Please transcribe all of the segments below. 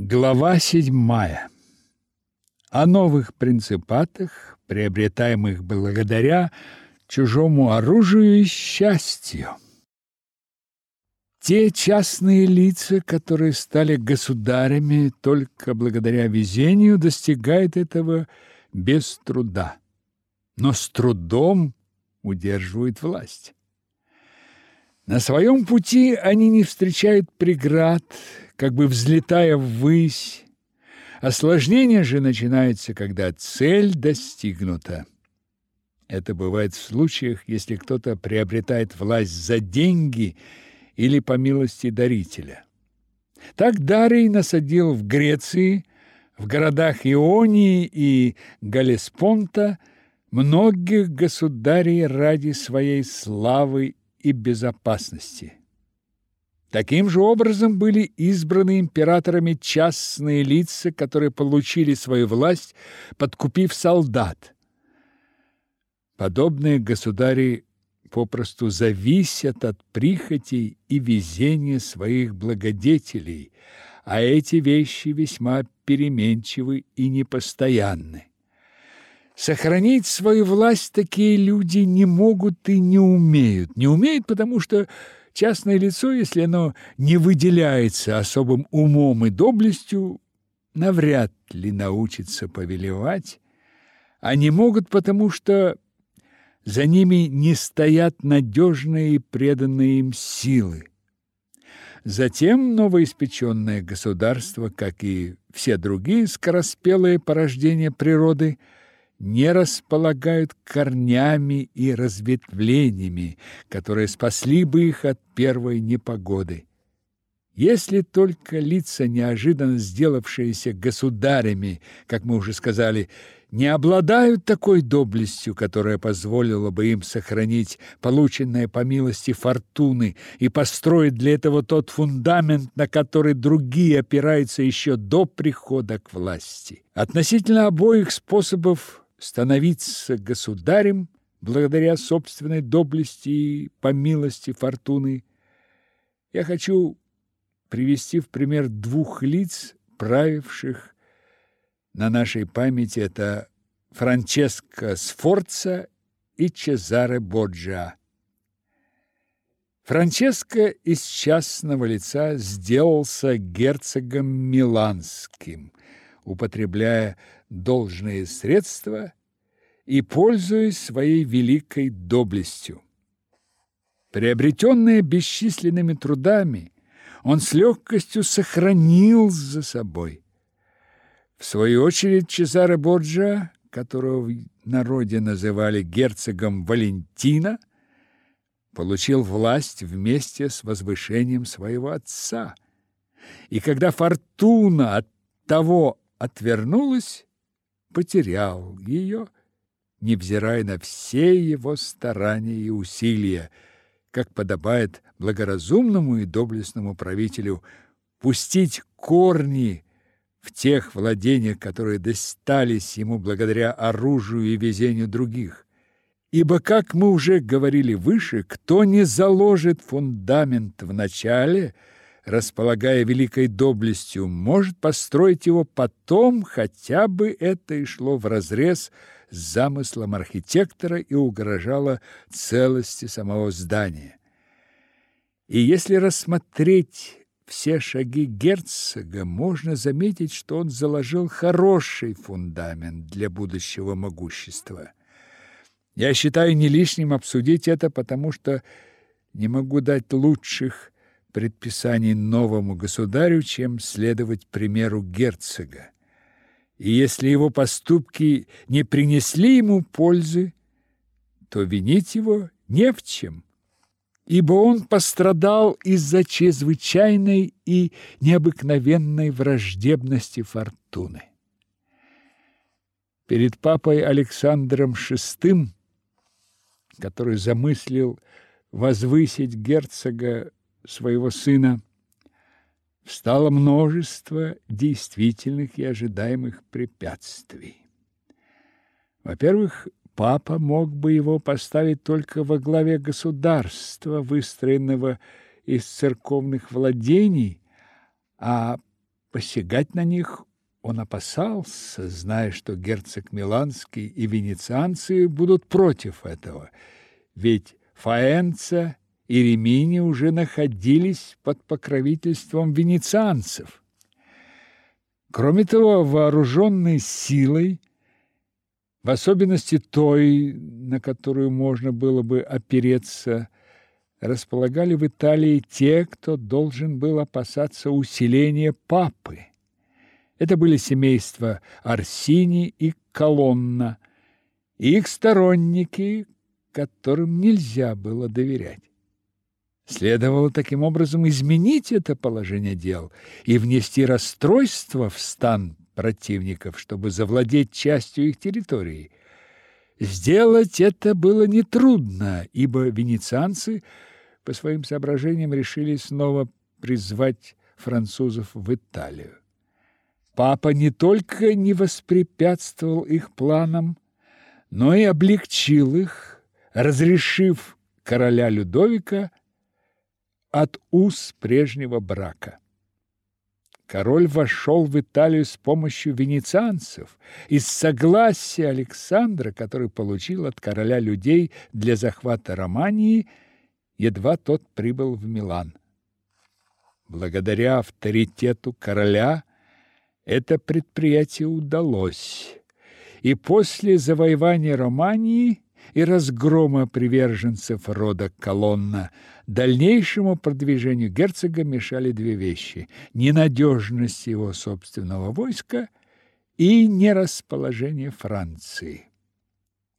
Глава седьмая. О новых принципатах, приобретаемых благодаря чужому оружию и счастью. Те частные лица, которые стали государями только благодаря везению, достигают этого без труда, но с трудом удерживают власть. На своем пути они не встречают преград, как бы взлетая ввысь. Осложнение же начинается, когда цель достигнута. Это бывает в случаях, если кто-то приобретает власть за деньги или по милости дарителя. Так Дарий насадил в Греции, в городах Ионии и Галеспонта многих государей ради своей славы и безопасности. Таким же образом были избраны императорами частные лица, которые получили свою власть, подкупив солдат. Подобные государи попросту зависят от прихотей и везения своих благодетелей, а эти вещи весьма переменчивы и непостоянны. Сохранить свою власть такие люди не могут и не умеют. Не умеют, потому что частное лицо, если оно не выделяется особым умом и доблестью, навряд ли научится повелевать, а не могут, потому что за ними не стоят надежные и преданные им силы. Затем новоиспеченное государство, как и все другие скороспелые порождения природы – не располагают корнями и разветвлениями, которые спасли бы их от первой непогоды. Если только лица, неожиданно сделавшиеся государями, как мы уже сказали, не обладают такой доблестью, которая позволила бы им сохранить полученное по милости фортуны и построить для этого тот фундамент, на который другие опираются еще до прихода к власти. Относительно обоих способов становиться государем благодаря собственной доблести и по милости фортуны. Я хочу привести в пример двух лиц, правивших на нашей памяти это Франческо Сфорца и Чезаре Боджа. Франческо из частного лица сделался герцогом Миланским, употребляя должные средства и пользуясь своей великой доблестью. Приобретенное бесчисленными трудами, он с легкостью сохранил за собой. В свою очередь Чезаре Борджа, которого в народе называли герцогом Валентина, получил власть вместе с возвышением своего отца. И когда фортуна от того отвернулась, потерял ее, невзирая на все его старания и усилия, как подобает благоразумному и доблестному правителю пустить корни в тех владениях, которые достались ему благодаря оружию и везению других. Ибо, как мы уже говорили выше, кто не заложит фундамент в начале – располагая великой доблестью, может построить его потом, хотя бы это и шло вразрез с замыслом архитектора и угрожало целости самого здания. И если рассмотреть все шаги герцога, можно заметить, что он заложил хороший фундамент для будущего могущества. Я считаю не лишним обсудить это, потому что не могу дать лучших предписаний новому государю, чем следовать примеру герцога. И если его поступки не принесли ему пользы, то винить его не в чем, ибо он пострадал из-за чрезвычайной и необыкновенной враждебности фортуны. Перед папой Александром VI, который замыслил возвысить герцога своего сына, встало множество действительных и ожидаемых препятствий. Во-первых, папа мог бы его поставить только во главе государства, выстроенного из церковных владений, а посягать на них он опасался, зная, что герцог Миланский и венецианцы будут против этого, ведь Фаэнца и Ремини уже находились под покровительством венецианцев. Кроме того, вооруженной силой, в особенности той, на которую можно было бы опереться, располагали в Италии те, кто должен был опасаться усиления папы. Это были семейства Арсини и Колонна, и их сторонники, которым нельзя было доверять. Следовало таким образом изменить это положение дел и внести расстройство в стан противников, чтобы завладеть частью их территории. Сделать это было нетрудно, ибо венецианцы по своим соображениям решили снова призвать французов в Италию. Папа не только не воспрепятствовал их планам, но и облегчил их, разрешив короля Людовика от уз прежнего брака. Король вошел в Италию с помощью венецианцев из согласия Александра, который получил от короля людей для захвата Романии, едва тот прибыл в Милан. Благодаря авторитету короля это предприятие удалось, и после завоевания Романии и разгрома приверженцев рода Колонна дальнейшему продвижению герцога мешали две вещи – ненадежность его собственного войска и нерасположение Франции.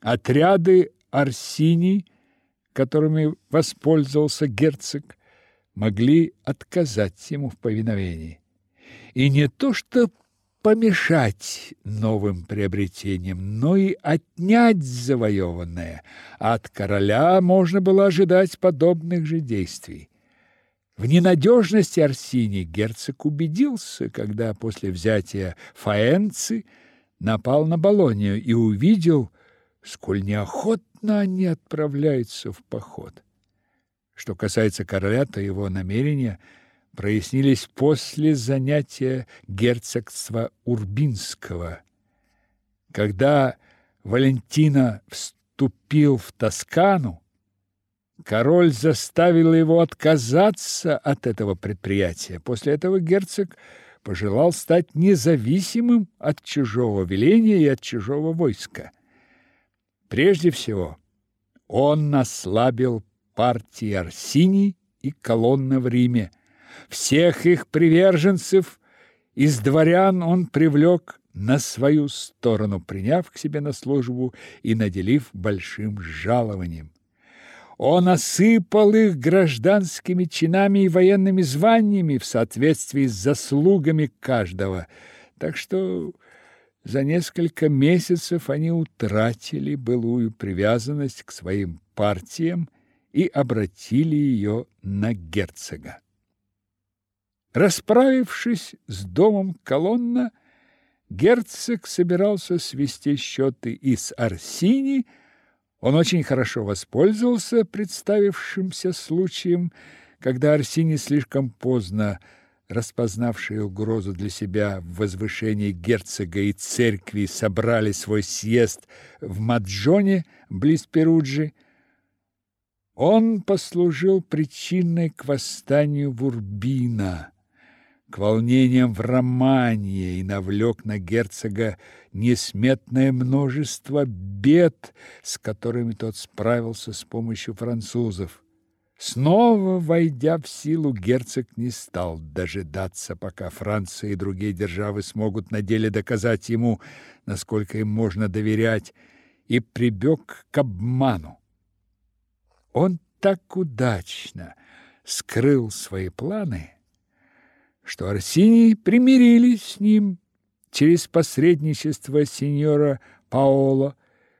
Отряды Арсини, которыми воспользовался герцог, могли отказать ему в повиновении. И не то что помешать новым приобретениям, но и отнять завоеванное. От короля можно было ожидать подобных же действий. В ненадежности Арсини герцог убедился, когда после взятия Фаэнцы напал на Болонию и увидел, сколь неохотно они отправляются в поход. Что касается короля, то его намерения – прояснились после занятия герцогства Урбинского. Когда Валентина вступил в Тоскану, король заставил его отказаться от этого предприятия. После этого герцог пожелал стать независимым от чужого веления и от чужого войска. Прежде всего, он ослабил партии Арсини и колонна в Риме, всех их приверженцев из дворян он привлек на свою сторону, приняв к себе на службу и наделив большим жалованием. Он осыпал их гражданскими чинами и военными званиями в соответствии с заслугами каждого, так что за несколько месяцев они утратили былую привязанность к своим партиям и обратили ее на герцога. Расправившись с домом Колонна, герцог собирался свести счеты и с Арсини. Он очень хорошо воспользовался представившимся случаем, когда Арсини слишком поздно распознавшие угрозу для себя в возвышении герцога и церкви, собрали свой съезд в Маджоне, близ Перуджи, он послужил причиной к восстанию Вурбина к волнениям в Романии и навлек на герцога несметное множество бед, с которыми тот справился с помощью французов. Снова войдя в силу, герцог не стал дожидаться, пока Франция и другие державы смогут на деле доказать ему, насколько им можно доверять, и прибег к обману. Он так удачно скрыл свои планы, что Арсений примирились с ним через посредничество сеньора Паоло,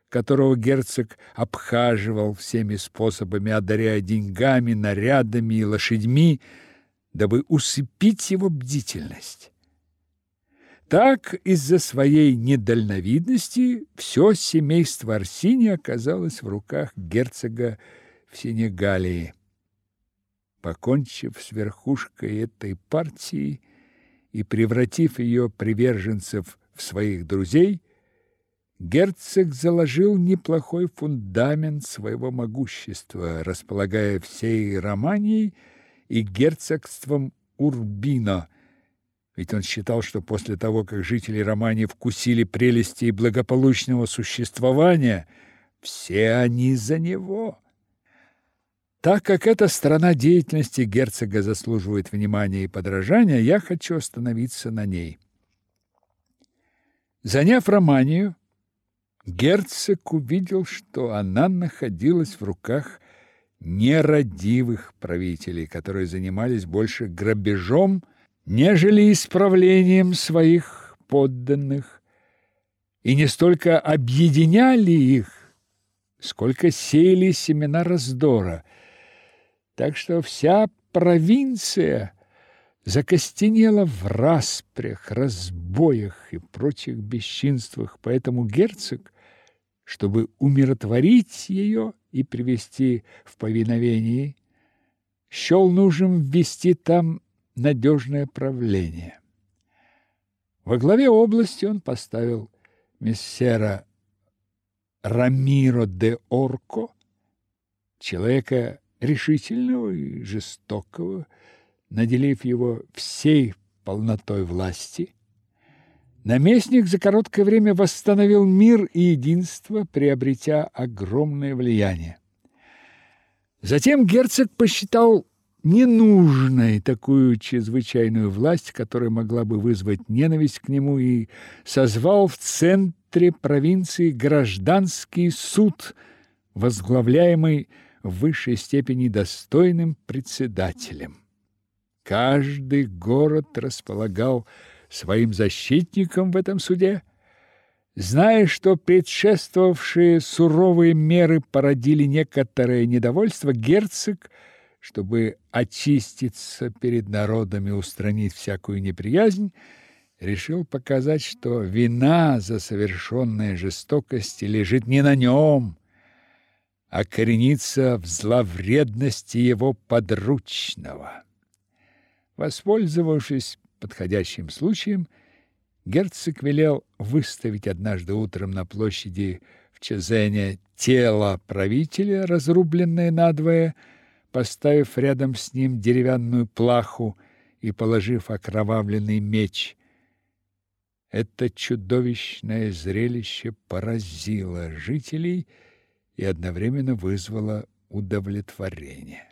которого герцог обхаживал всеми способами, одаряя деньгами, нарядами и лошадьми, дабы усыпить его бдительность. Так из-за своей недальновидности все семейство Арсини оказалось в руках герцога в Сенегалии покончив с верхушкой этой партии и превратив ее приверженцев в своих друзей, герцог заложил неплохой фундамент своего могущества, располагая всей Романией и герцогством Урбино, ведь он считал, что после того, как жители Романии вкусили прелести благополучного существования, все они за него. Так как эта сторона деятельности герцога заслуживает внимания и подражания, я хочу остановиться на ней. Заняв Романию, герцог увидел, что она находилась в руках нерадивых правителей, которые занимались больше грабежом, нежели исправлением своих подданных, и не столько объединяли их, сколько сеяли семена раздора. Так что вся провинция закостенела в распрях, разбоях и прочих бесчинствах, поэтому герцог, чтобы умиротворить ее и привести в повиновение, счел нужным ввести там надежное правление. Во главе области он поставил мессера Рамиро де Орко, человека решительного и жестокого, наделив его всей полнотой власти. Наместник за короткое время восстановил мир и единство, приобретя огромное влияние. Затем герцог посчитал ненужной такую чрезвычайную власть, которая могла бы вызвать ненависть к нему, и созвал в центре провинции гражданский суд, возглавляемый в высшей степени достойным председателем. Каждый город располагал своим защитником в этом суде, Зная, что предшествовавшие суровые меры породили некоторое недовольство, герцог – чтобы очиститься перед народом и устранить всякую неприязнь, решил показать, что вина за совершенные жестокости лежит не на нем, а коренится в зловредности его подручного. Воспользовавшись подходящим случаем, герцог велел выставить однажды утром на площади в Чезене тело правителя, разрубленное надвое, поставив рядом с ним деревянную плаху и положив окровавленный меч. Это чудовищное зрелище поразило жителей и одновременно вызвало удовлетворение.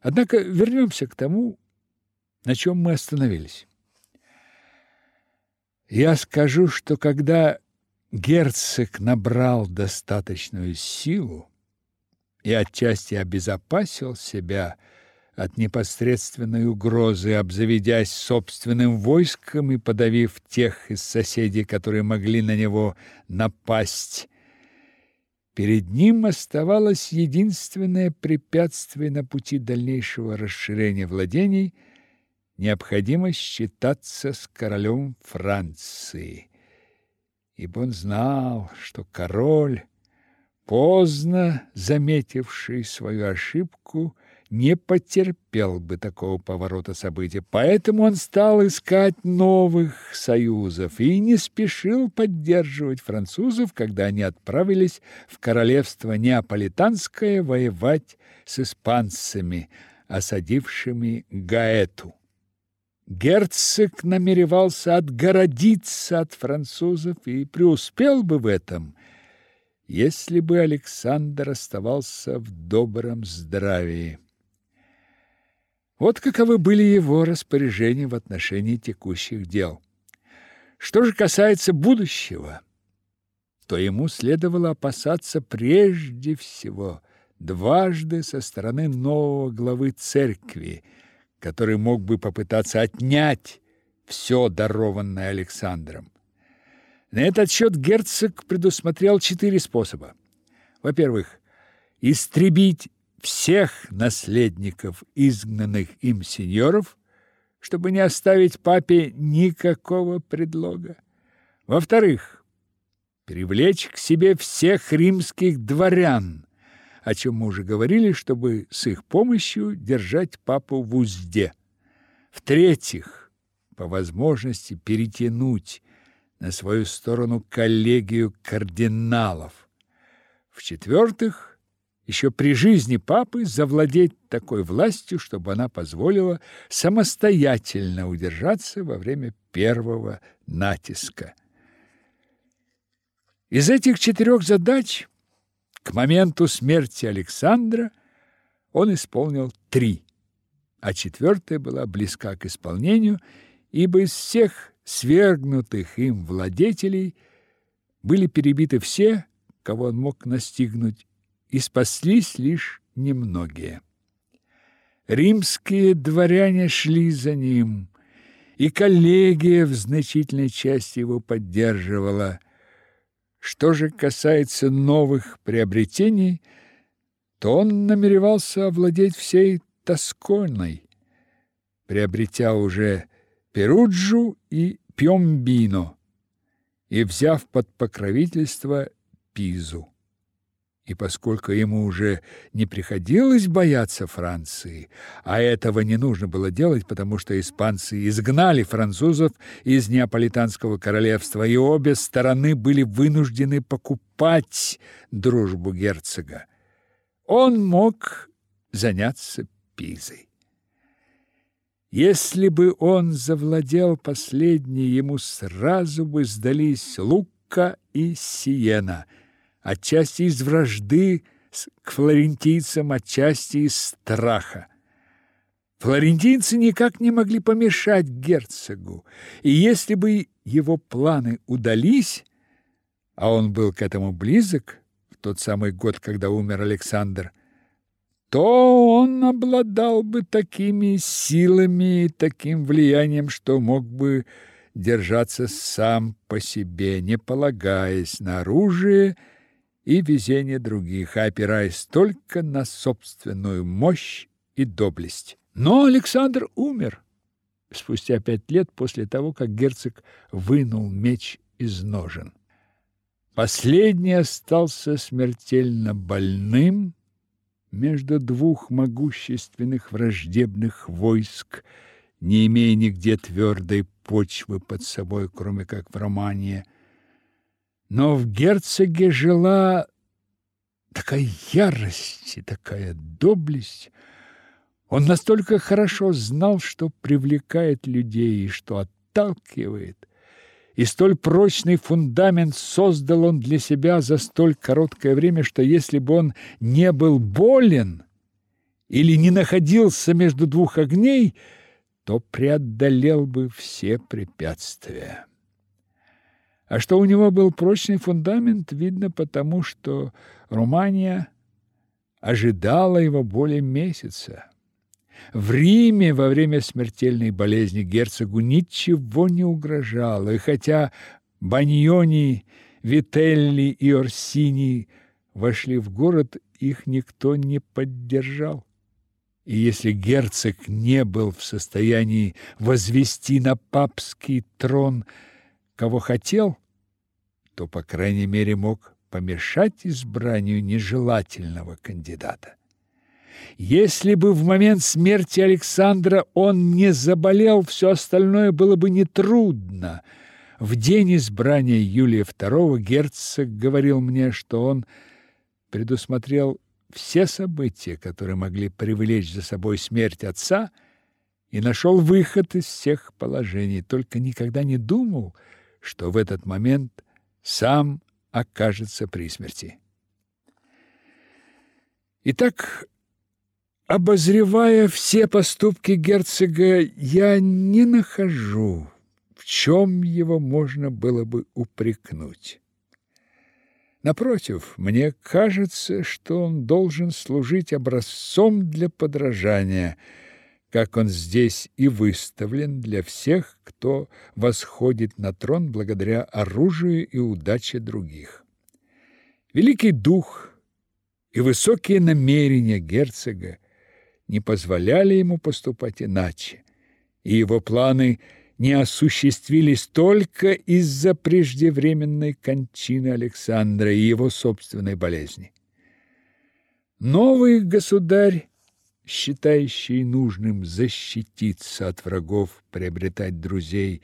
Однако вернемся к тому, на чем мы остановились. Я скажу, что когда герцог набрал достаточную силу, и отчасти обезопасил себя от непосредственной угрозы, обзаведясь собственным войском и подавив тех из соседей, которые могли на него напасть. Перед ним оставалось единственное препятствие на пути дальнейшего расширения владений – необходимость считаться с королем Франции. Ибо он знал, что король поздно заметивший свою ошибку, не потерпел бы такого поворота событий. Поэтому он стал искать новых союзов и не спешил поддерживать французов, когда они отправились в королевство Неаполитанское воевать с испанцами, осадившими Гаэту. Герцог намеревался отгородиться от французов и преуспел бы в этом – если бы Александр оставался в добром здравии. Вот каковы были его распоряжения в отношении текущих дел. Что же касается будущего, то ему следовало опасаться прежде всего дважды со стороны нового главы церкви, который мог бы попытаться отнять все дарованное Александром. На этот счет герцог предусмотрел четыре способа. Во-первых, истребить всех наследников изгнанных им сеньоров, чтобы не оставить папе никакого предлога. Во-вторых, привлечь к себе всех римских дворян, о чем мы уже говорили, чтобы с их помощью держать папу в узде. В-третьих, по возможности перетянуть на свою сторону коллегию кардиналов. В-четвертых, еще при жизни папы завладеть такой властью, чтобы она позволила самостоятельно удержаться во время первого натиска. Из этих четырех задач к моменту смерти Александра он исполнил три, а четвертая была близка к исполнению, ибо из всех свергнутых им владетелей были перебиты все, кого он мог настигнуть, и спаслись лишь немногие. Римские дворяне шли за ним, и коллегия в значительной части его поддерживала. Что же касается новых приобретений, то он намеревался овладеть всей Тосконой, приобретя уже Перуджу и Пьомбино и взяв под покровительство Пизу. И поскольку ему уже не приходилось бояться Франции, а этого не нужно было делать, потому что испанцы изгнали французов из Неаполитанского королевства, и обе стороны были вынуждены покупать дружбу герцога, он мог заняться Пизой. Если бы он завладел последней, ему сразу бы сдались Лука и Сиена, отчасти из вражды к флорентийцам, отчасти из страха. Флорентийцы никак не могли помешать герцогу, и если бы его планы удались, а он был к этому близок в тот самый год, когда умер Александр, то он обладал бы такими силами и таким влиянием, что мог бы держаться сам по себе, не полагаясь на оружие и везение других, а опираясь только на собственную мощь и доблесть. Но Александр умер спустя пять лет после того, как герцог вынул меч из ножен. Последний остался смертельно больным, между двух могущественных враждебных войск, не имея нигде твердой почвы под собой, кроме как в Романии. Но в герцоге жила такая ярость и такая доблесть. Он настолько хорошо знал, что привлекает людей и что отталкивает – и столь прочный фундамент создал он для себя за столь короткое время, что если бы он не был болен или не находился между двух огней, то преодолел бы все препятствия. А что у него был прочный фундамент, видно потому, что Румания ожидала его более месяца. В Риме во время смертельной болезни герцогу ничего не угрожало, и хотя Баньони, Вителли и Орсини вошли в город, их никто не поддержал. И если герцог не был в состоянии возвести на папский трон кого хотел, то, по крайней мере, мог помешать избранию нежелательного кандидата. Если бы в момент смерти Александра он не заболел, все остальное было бы нетрудно. В день избрания Юлия II герцог говорил мне, что он предусмотрел все события, которые могли привлечь за собой смерть отца, и нашел выход из всех положений, только никогда не думал, что в этот момент сам окажется при смерти. Итак, Обозревая все поступки герцога, я не нахожу, в чем его можно было бы упрекнуть. Напротив, мне кажется, что он должен служить образцом для подражания, как он здесь и выставлен для всех, кто восходит на трон благодаря оружию и удаче других. Великий дух и высокие намерения герцога не позволяли ему поступать иначе, и его планы не осуществились только из-за преждевременной кончины Александра и его собственной болезни. Новый государь считающий нужным защититься от врагов, приобретать друзей,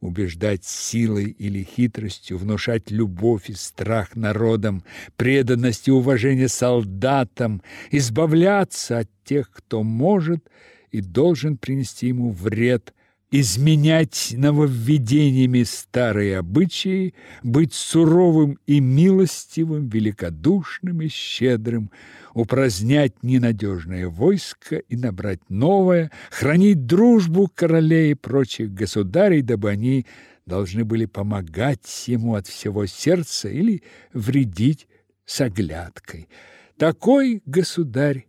убеждать силой или хитростью, внушать любовь и страх народам, преданность и уважение солдатам, избавляться от тех, кто может и должен принести ему вред, изменять нововведениями старые обычаи, быть суровым и милостивым, великодушным и щедрым, упразднять ненадежное войско и набрать новое, хранить дружбу королей и прочих государей, дабы они должны были помогать ему от всего сердца или вредить с оглядкой. Такой государь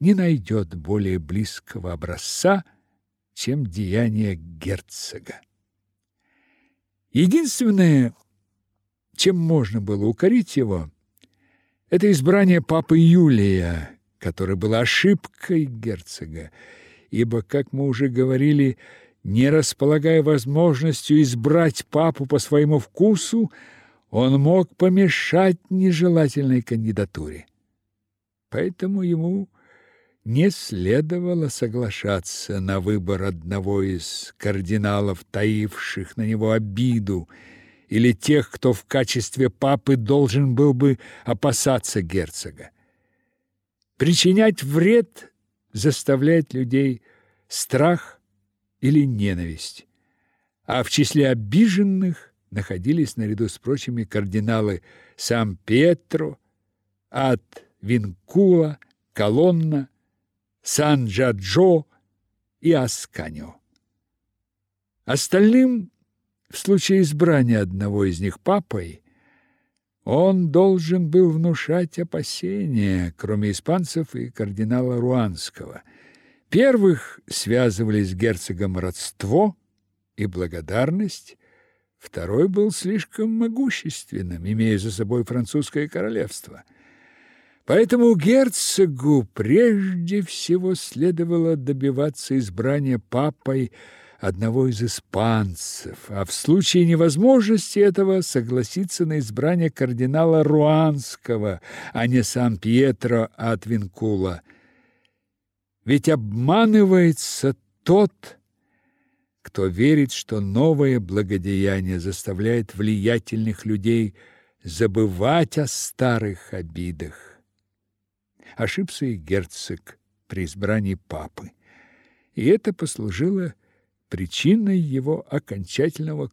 не найдет более близкого образца, чем деяния герцога. Единственное, чем можно было укорить его, это избрание папы Юлия, которое было ошибкой герцога, ибо, как мы уже говорили, не располагая возможностью избрать папу по своему вкусу, он мог помешать нежелательной кандидатуре. Поэтому ему не следовало соглашаться на выбор одного из кардиналов, таивших на него обиду, или тех, кто в качестве папы должен был бы опасаться герцога. Причинять вред заставляет людей страх или ненависть, а в числе обиженных находились наряду с прочими кардиналы Сан-Пьетро, Ад Винкула, Колонна, Сан-Джаджо и Асканьо. Остальным, в случае избрания одного из них папой, он должен был внушать опасения, кроме испанцев и кардинала Руанского. Первых связывали с герцогом родство и благодарность, второй был слишком могущественным, имея за собой французское королевство – Поэтому герцогу прежде всего следовало добиваться избрания папой одного из испанцев, а в случае невозможности этого согласиться на избрание кардинала Руанского, а не Сан-Пьетро от Винкула. Ведь обманывается тот, кто верит, что новое благодеяние заставляет влиятельных людей забывать о старых обидах ошибся и герцог при избрании папы. И это послужило причиной его окончательного